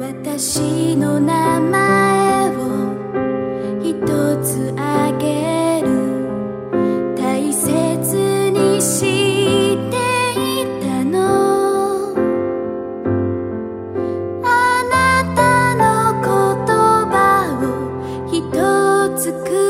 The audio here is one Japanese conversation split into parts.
私の名前を一つあげる。大切にしていたの。あなたの言葉を一つく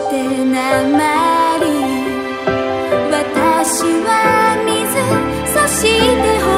してな私は水そして